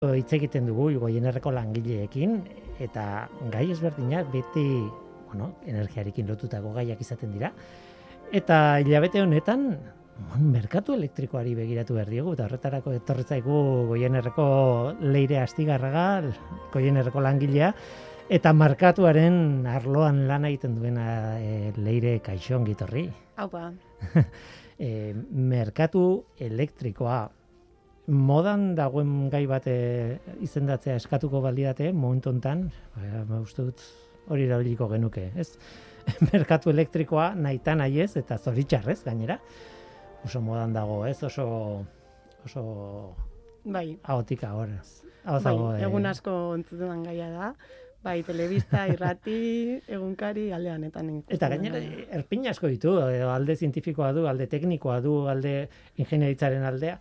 hitz egiten dugu goienerreko langileekin eta gai ezberdinak beti bueno, energiarekin lotutako gaiak izaten dira. Eta hilabete honetan merkatu elektrikoari begiratu behar diogu eta horretarako etorretzaigu goienerreko leire astigarraga, goienerreko langilea, eta markatuaren arloan lan egiten duena e, leire kaixon gitorri. Hau ba. e, merkatu elektrikoa modan dagoen gai bat e, izendatzea eskatuko baliate momentu hontan, ba, uste dut hori erabiliko genuke, ez? Merkatu elektrikoa nahitan nahiez eta zoritxarrez gainera. Oso modan dago, ez? Oso oso bai. Aotika horrez. Bai, e... egun asko entzuten gaia da. Bai, telebista, irrati, egunkari, aldean eta Eta gainera, erpin asko ditu, alde zientifikoa du, alde teknikoa du, alde ingenieritzaren aldea.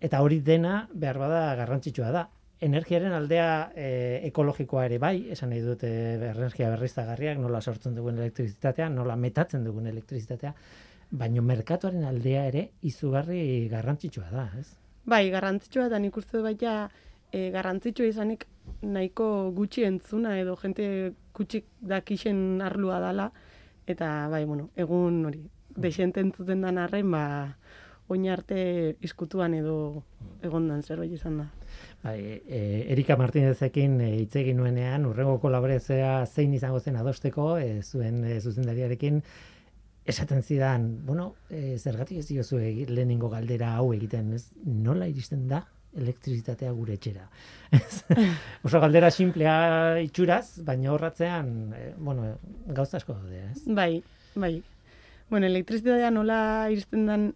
Eta hori dena behar bada garrantzitsua da. Energiaren aldea e, ekologikoa ere bai, esan nahi dute energia berriztagarriak, nola sortzen dugun elektrizitatea, nola metatzen dugun elektrizitatea, baino merkatuaren aldea ere izugarri garrantzitsua da, ez? Bai, garrantzitsua da nik uste baita e, garrantzitsua izanik nahiko gutxi entzuna edo jente gutxi dakixen arlua dala, eta bai, bueno, egun hori, desente entzuten dan arren, ba, oin arte iskutuan edo egondan zerbait izan da. Bai, e, Erika Martinezekin e, hitz egin nuenean urrengo kolaborazioa zein izango zen adosteko e, zuen e, zuzendariarekin esaten zidan, bueno, e, zergatik ez diozu lehenengo galdera hau egiten, ez nola iristen da elektrizitatea gure etxera. Oso galdera simplea itxuraz, baina horratzean, e, bueno, gauza asko daude, ez? Bai, bai. Bueno, elektrizitatea nola iristen dan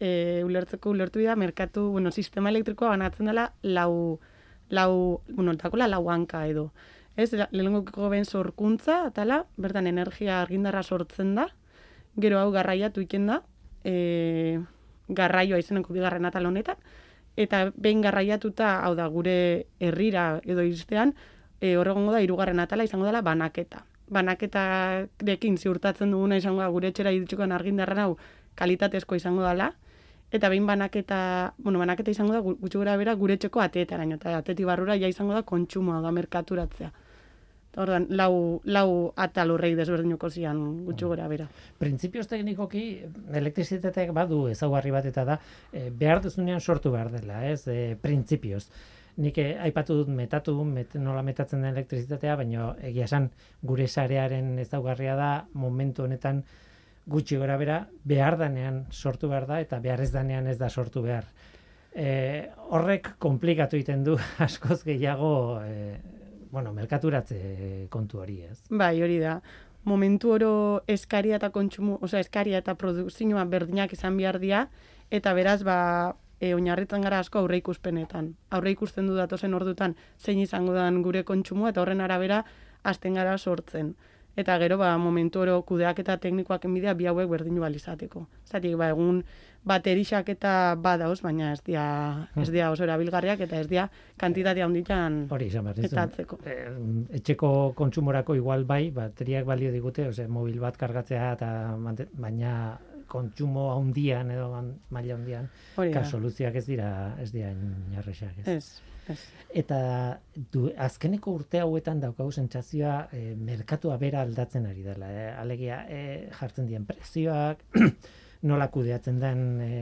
e, ulertzeko ulertu da merkatu, bueno, sistema elektrikoa banatzen dela lau, lau, bueno, takola lau hanka edo. Ez, lehenengoko ben sorkuntza, atala, bertan energia argindarra sortzen da, gero hau garraiatu iken da, e, garraioa izeneko bigarren atal honetan, eta behin garraiatuta, hau da, gure herrira edo iztean, e, horregongo da, irugarren atala izango dela banaketa. Banaketa dekin ziurtatzen duguna izango da, gure etxera idutxukoan argindarra hau kalitatezko izango dela, eta behin banaketa, bueno, banaketa izango da gutxi gura bera gure txeko ateetaraino, eta atetik barrura ja izango da kontsumoa da merkaturatzea. Ordan, lau, lau atal horrei desberdinuko zian gutxi gora bera. Printzipioz teknikoki, elektrizitateak badu ezaugarri bat eta da, e, behar duzunean sortu behar dela, ez, e, printzipioz. Nik e, aipatu dut metatu, met, nola metatzen den elektrizitatea, baina egia esan gure sarearen ezaugarria da momentu honetan gutxi gora bera, behar danean sortu behar da, eta behar ez danean ez da sortu behar. E, horrek komplikatu egiten du askoz gehiago, e, bueno, merkaturatze kontu hori ez. Bai, hori da. Momentu oro eskaria eta kontsumo, oza, eskaria eta produkzioa berdinak izan behar dira, eta beraz, ba, e, oinarritzen gara asko aurre ikuspenetan. Aurre ikusten du datozen ordutan zein izango dan gure kontsumoa, eta horren arabera, azten gara sortzen eta gero ba momentu oro kudeak eta teknikoak enbidea bi hauek berdinu balizateko. Zatik ba egun baterixak eta badauz, baina ez dia, ez dia oso erabilgarriak eta ez dia kantitatea handitan Hori izan eh, etxeko kontsumorako igual bai, bateriak balio digute, ose, mobil bat kargatzea eta baina kontsumo handian edo maila handian, ka soluzioak ez dira ez dira inarrexak. Ez. ez. Eta du, azkeneko urte hauetan daukagu sentsazioa e, merkatua bera aldatzen ari dela. E, alegia e, jartzen dien prezioak, nola kudeatzen den e,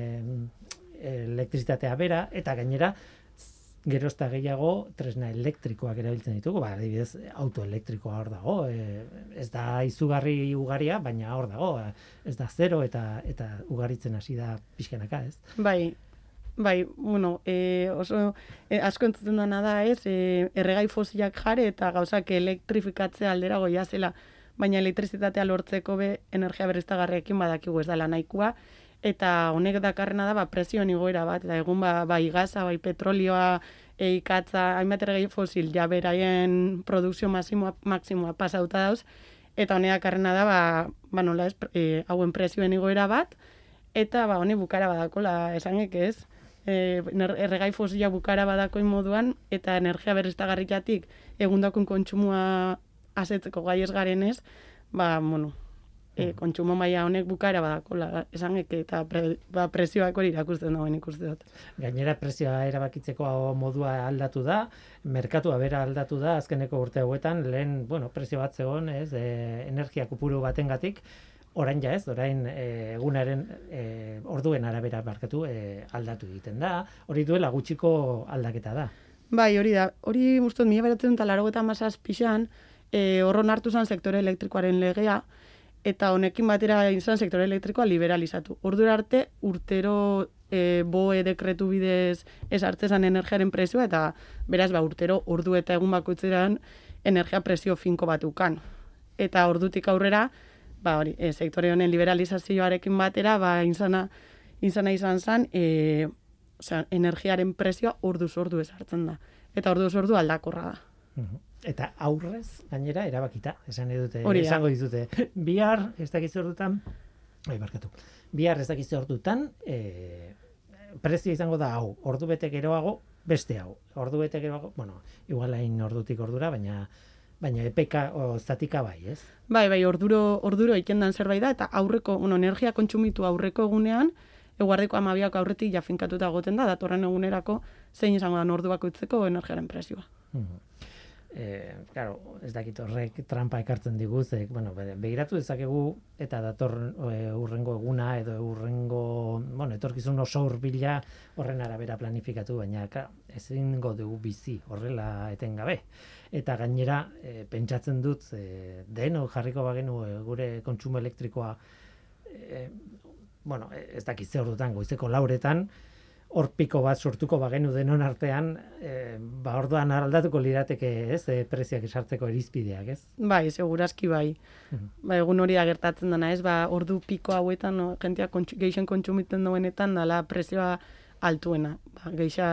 elektrizitatea bera, eta gainera, gerozta gehiago tresna elektrikoak erabiltzen ditugu, ba, adibidez, auto elektrikoa hor dago, e, ez da izugarri ugaria, baina hor dago, ez da zero eta eta ugaritzen hasi da pixkenaka, ez? Bai, Bai, bueno, e, oso e, asko entzuten dana da, ez, e, erregai fosilak jare eta gauzak elektrifikatzea aldera goia zela, baina elektrizitatea lortzeko be energia berriztagarriekin badakigu ez dela nahikoa, eta honek dakarrena da, ba, presioen igoera bat, eta egun, ba, bai gaza, bai petrolioa, e, ikatza, hainbat erregai fosil, ja beraien produkzio maksimoa, maksimoa pasauta dauz, eta honek dakarrena da, ba, ba nola ez, e, hauen presioen igoera bat, eta ba, honek bukara badakola, esanek ez, e, erregai fosila bukara badakoin moduan, eta energia berriztagarriatik egundakun kontsumua asetzeko gai ez garenez, ba, bueno, e, kontsumo maila honek bukaera badakola, esan eke, eta pre, ba, prezioak hori irakusten dagoen ikuste dut. Gainera prezioa erabakitzeko modua aldatu da, merkatua bera aldatu da azkeneko urte hauetan, lehen, bueno, prezio bat zegoen, ez, e, energia kupuru batengatik, orain ja ez, orain e, egunaren e, orduen arabera barkatu e, aldatu egiten da, hori duela gutxiko aldaketa da. Bai, hori da, hori guztot, mila beratzen eta laro eta pixan, e, horron hartu zen sektore elektrikoaren legea, eta honekin batera izan sektore elektrikoa liberalizatu. Ordura arte, urtero e, boe dekretu bidez ez hartzezan energiaren prezioa, eta beraz, ba, urtero ordu eta egun bakoitzeran energia prezio finko batukan. Eta ordutik aurrera, ba, hori, e, sektore honen liberalizazioarekin batera, ba, izana, izana izan zen, e, osea, energiaren prezioa orduz ordu ez hartzen da. Eta orduz ordu aldakorra da. Eta aurrez gainera erabakita esan edute esango ditute bihar ez dakiz ordutan bai barkatu bihar ez dakiz ordutan e, prezio izango da hau ordu bete geroago beste hau ordu bete geroago bueno igual hain ordutik ordura baina baina epeka o zatika bai ez? Bai bai orduro orduro ikendan zerbait da eta aurreko bueno energia kontsumitu aurreko egunean eguardiko amabiak aurretik jafinkatuta goten da datorren egunerako zein izango da ordu bakoitzeko energiaren prezioa. Mm eh, claro, ez dakit horrek trampa ekartzen digu, ze, bueno, begiratu dezakegu eta dator e, urrengo eguna edo urrengo, bueno, etorkizun oso urbila horren arabera planifikatu, baina ka, ezingo dugu bizi horrela etengabe. Eta gainera, e, pentsatzen dut, e, deno jarriko bagenu e, gure kontsumo elektrikoa, e, bueno, ez dakit ze dutan, goizeko lauretan, horpiko bat sortuko bagenu denon artean, e, ba orduan aldatuko lirateke, ez, e, preziak esartzeko erizpideak, ez? Bai, segurazki bai. Mhm. Ba, egun hori agertatzen dena, ez, ba, ordu piko hauetan, no, jentia kontsu, geixen kontsumiten duenetan, dala prezioa altuena. Ba, geixa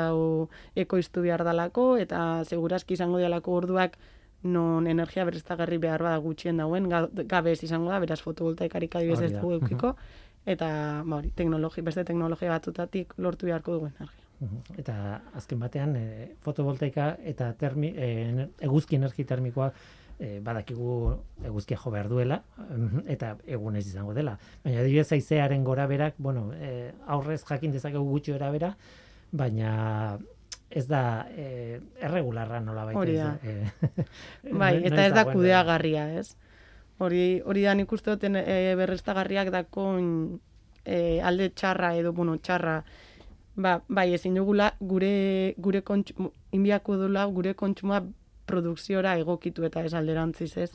ekoiztu behar dalako, eta segurazki izango dialako orduak non energia bereztagarri behar bada gutxien dauen, gabez izango da, beraz fotovoltaikarik adibez ez dugu eukiko, eta ba hori teknologia beste teknologia batutatik lortu beharko dugu energia. Eta azken batean e, fotovoltaika eta termi, e, eguzki energi termikoa e, badakigu eguzkia jo behar duela eta egunez izango dela. Baina adibidez haizearen gora berak, bueno, e, aurrez jakin dezakegu gutxi era bera, baina ez da e, erregularra nola baita. Hori da. E, bai, eta ez da kudeagarria, ez? Hori, hori da nik uste duten e, berreztagarriak dakon e, alde txarra edo, bueno, txarra, ba, bai, ezin dugula gure, gure kontxu, inbiako dula gure kontsuma produkziora egokitu eta ez alderantziz, ez?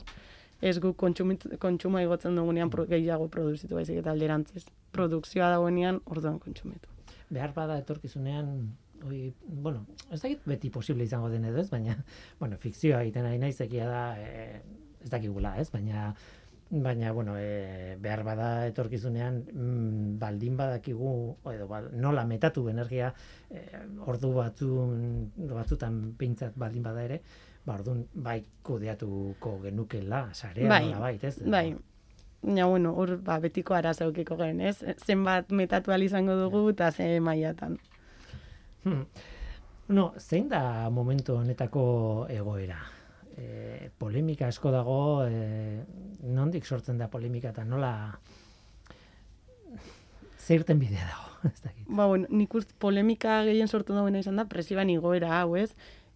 Ez gu kontsuma egotzen dugunean pro, gehiago produzitu baizik eta alderantziz. Produkzioa dagoenean orduan kontsumitu. Behar bada etorkizunean, oi, bueno, ez dakit beti posible izango den edo ez, baina, bueno, fikzioa egiten nahi naizekia da, e, ez dakigula, ez? Baina baina bueno, e, behar bada etorkizunean mm, baldin badakigu edo ba, nola metatu energia e, ordu batzu batzutan pintzat baldin bada ere, ba ordun bai kudeatuko genukela sarea bai, bait, ez? Bai. Ja, bueno, hor ba, betiko arazaukiko gen, ez? Zenbat metatu izango dugu eta ze mailatan. Hmm. No, zein da momentu honetako egoera? e, polemika asko dago, e, nondik sortzen da polemika eta nola zeirten bidea dago. ba, bueno, nik uste polemika gehien sortu dagoena izan da, presioan igoera hau, ez?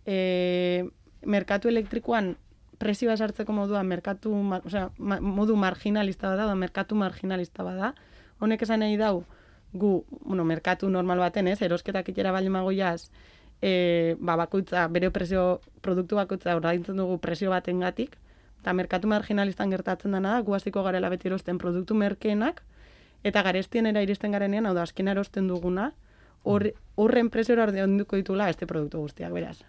E, merkatu elektrikoan presioa sartzeko modua merkatu, o sea, modu marginalista bada, da, merkatu marginalista bada. Honek esan nahi dau, gu, bueno, merkatu normal baten, ez? Erosketak itera bali magoiaz, e, ba, bakoitza, bere presio, produktu bakoitza ordaintzen dugu presio batengatik, eta merkatu marginalistan gertatzen dena da, guaziko garela beti erosten produktu merkeenak, eta garestien era iristen garenean, hau da, azken erosten duguna, horren presiora ordean duko ditula este produktu guztiak, beraz.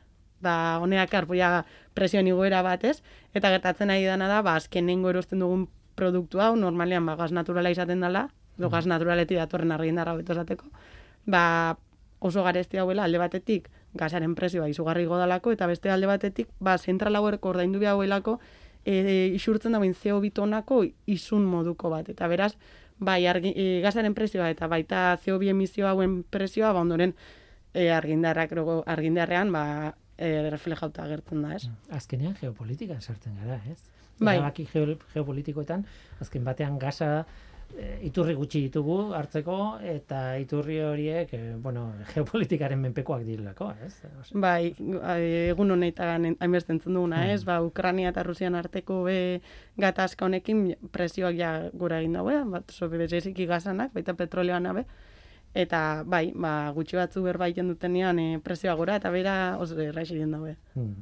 Da, honeak arpoia presio nigoera batez, eta gertatzen ari dana da, ba, azkenengo erosten dugun produktu hau, normalean, ba, gaz naturala izaten dela, mm. gaz naturaleti datorren argindarra beto esateko, ba, oso garesti hauela alde batetik gasaren prezioa izugarri godalako eta beste alde batetik ba zentral hauerko ordaindu hauelako e, isurtzen dauen CO bitonako isun moduko bat eta beraz bai argi, e, gasaren prezioa eta baita CO2 emisio hauen prezioa ba ondoren e, argindarrak argindarrean ba e, reflejauta agertzen da, ez? Azkenean geopolitikan sartzen gara, ez? Bai. Erabaki geo, geopolitikoetan, azken batean gasa e, iturri gutxi ditugu hartzeko eta iturri horiek e, bueno, geopolitikaren menpekoak direlako, ez? Osea, Bai, egun honetan hainbeste entzun duguna, Mm. ez? Ba, Ukrania eta Rusian arteko be gatazka honekin presioak ja gora egin daue, bat bereziki gazanak, baita petroleoan abe. Eta bai, ba, gutxi batzu berbaiten dutenean e, presioa gora eta bera oso erraix egin daue. Hmm.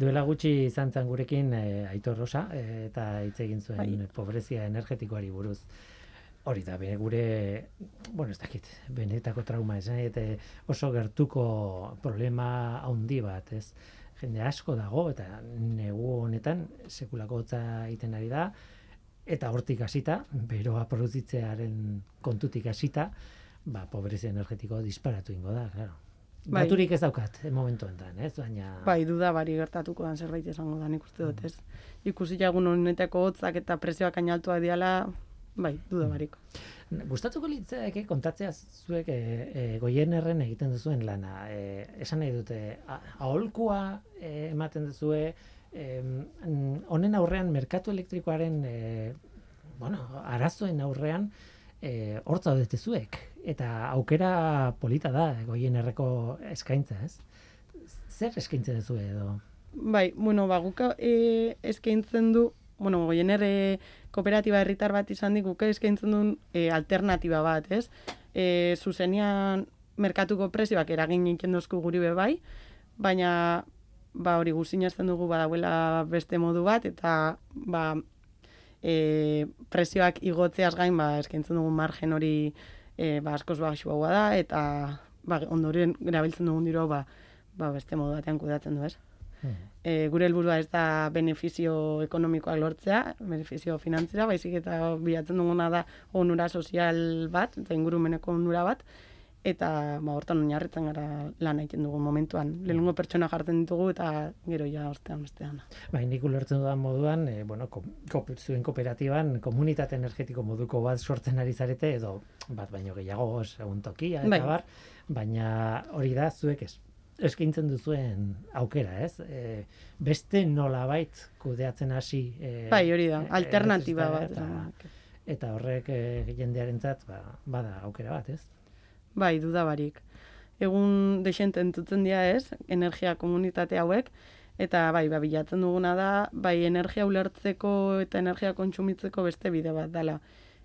Duela gutxi izan zen gurekin e, Aitor Rosa e, eta hitz egin zuen Bai. pobrezia energetikoari buruz. Hori da, bere gure, bueno, ez dakit, benetako trauma esan, eta oso gertuko problema handi bat, ez? Jende asko dago, eta negu honetan sekulako hotza egiten ari da, eta hortik hasita, beroa produzitzearen kontutik hasita, ba, pobrezia energetiko disparatu ingo da, claro. Bai. Daturik ez daukat, eh, momentu enten, ez? Baina... Bai, duda bari gertatuko dan zerbait esango da nik uste dut, ez? Ikusi jagun honetako hotzak eta presioak ainaltuak diala, bai, duda barik. Gustatuko litzaidake kontatzea zuek e, e, goienerren egiten duzuen lana. E, esan nahi dute, a- aholkua e, ematen duzue, n- honen aurrean merkatu elektrikoaren e, bueno, arazoen aurrean e, hortza zaudete zuek eta aukera polita da goienerreko eskaintza, ez? Zer eskaintzen duzu edo? Bai, bueno, ba, guk e, eskaintzen du, bueno, goiener e, kooperatiba herritar bat izan dik, guk eskaintzen duen e, alternatiba bat, ez? E, zuzenian merkatuko prezioak eragin egiten dozku guri be bai, baina ba hori guzin dugu badauela beste modu bat, eta ba, e, prezioak igotzeaz gain, ba, eskaintzen dugu margen hori e, ba, askoz baxuagoa da, eta ba, ondoren erabiltzen dugun diro, ba, ba, beste modu batean kudatzen du, ez? E, gure helburua ez da benefizio ekonomikoak lortzea, benefizio finantzera, baizik eta bilatzen duguna da onura sozial bat, eta ingurumeneko onura bat, eta ba, hortan oinarritzen gara lan egiten dugu momentuan. Lehenengo pertsona jartzen ditugu eta gero ja ostean bestean. Bai, nik ulertzen dudan moduan, e, bueno, ko, ko, zuen kooperatiban komunitate energetiko moduko bat sortzen ari zarete edo bat baino gehiago segun tokia eta Bai. bar, baina hori da zuek ez eskaintzen duzuen aukera, ez? E, beste nolabait kudeatzen hasi e, Bai, hori da, alternatiba bat. eta, eta horrek e, jendearentzat ba, bada aukera bat, ez? Bai, duda barik. Egun desente entutzen dira ez, energia komunitate hauek, eta bai, ba, bilatzen duguna da, bai, energia ulertzeko eta energia kontsumitzeko beste bide bat dela.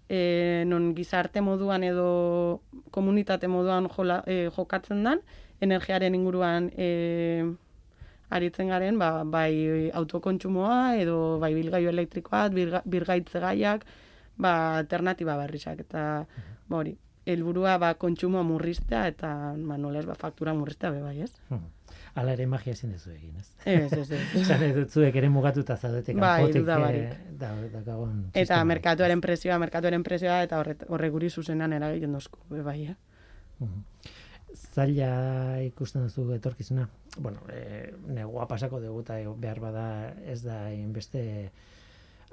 E, non gizarte moduan edo komunitate moduan jola, e, jokatzen dan, energiaren inguruan e, aritzen garen, ba, bai autokontsumoa edo bai bilgailu elektrikoak, birga, birgaitze gaiak, ba, alternatiba berrizak, eta ba, hori, helburua ba, kontsumoa murriztea eta ba, nola ez, ba, faktura murriztea be bai, ez? Hmm. Hala ere magia ezin duzu egin, ez? Ez, ez, ez. Nahi dut zuek ere mugatuta zaudete Bai, kanpotik eh, barik. da, daukagun Eta merkatuaren presioa, merkatuaren presioa, eta horre, horre guri zuzenan eragiten dozku, be bai, eh? Mhm. Zaila ikusten duzu etorkizuna. Bueno, e, negua pasako dugu eta behar bada ez da inbeste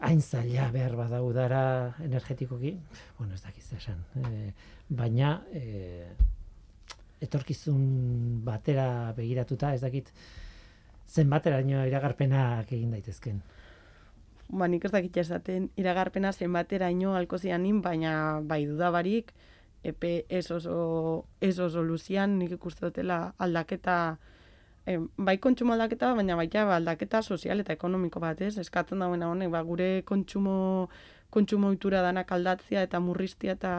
hain zaila behar bada udara energetikoki. Bueno, ez dakiz esan. E, baina e, etorkizun batera begiratuta ez dakit zenbateraino iragarpenak egin daitezken. Ba, nik ez dakit esaten iragarpena zenbateraino alko zianin, baina bai dudabarik, epe ez oso, ez oso luzian nik ikuste dutela aldaketa, e, bai kontsumo aldaketa, baina baita ba, aldaketa sozial eta ekonomiko bat, ez? Eskatzen dagoena honek, ba, gure kontsumo, kontsumo ohitura danak aldatzea eta murriztia eta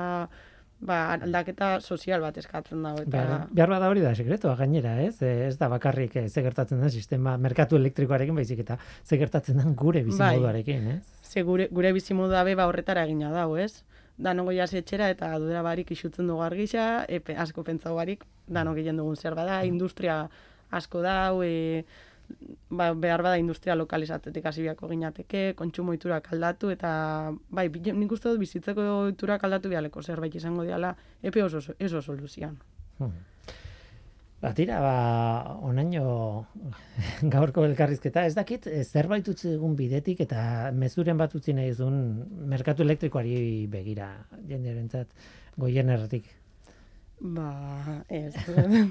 ba, aldaketa sozial bat eskatzen dago. Eta, Behar, behar bada hori da sekretoa gainera, ez? E, Ez da bakarrik eh, ze gertatzen den sistema merkatu elektrikoarekin baizik eta ze gertatzen den gure bizimoduarekin, ez? Ze gure, gure bizimodua be ba horretara egina dago, ez? Danoko jas etxera eta dura barik isutzen dugu argisa, epe, asko pentsau barik, danok egin dugun zer bada, industria asko dau, e, ba, behar bada industria lokalizatzetik hasi biako ginateke, kontsumo iturak aldatu, eta bai, nik uste dut bizitzeko iturak aldatu bialeko zerbait izango diala, epe oso, oso- ez oso luzian. Hmm. Ba, tira, ba, onaino gaurko elkarrizketa, ez dakit, eh, zerbait utzi dugun bidetik eta mezuren bat utzi nahi merkatu elektrikoari begira jendearentzat goien erratik. Ba, ez.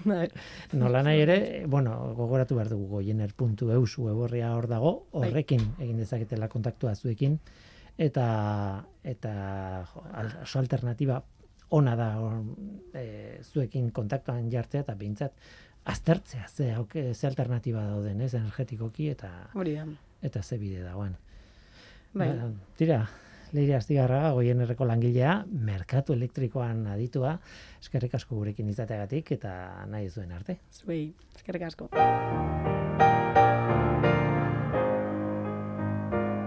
Nola nahi ere, bueno, gogoratu behar dugu goiener.eus weborria hor dago, Bai. horrekin egin dezaketela kontaktua zuekin, eta, eta jo, oso alternatiba ona da hor, e, zuekin kontaktuan jartzea, eta behintzat aztertzea, ze, ze alternatiba dauden, ez, energetikoki, eta, Hori da. eta ze bide dagoen. Bai. Ba, tira, Leire Astigarraga, goienerreko langilea, merkatu elektrikoan aditua, eskerrik asko gurekin izateagatik eta nahi zuen arte. Zuei, eskerrik asko.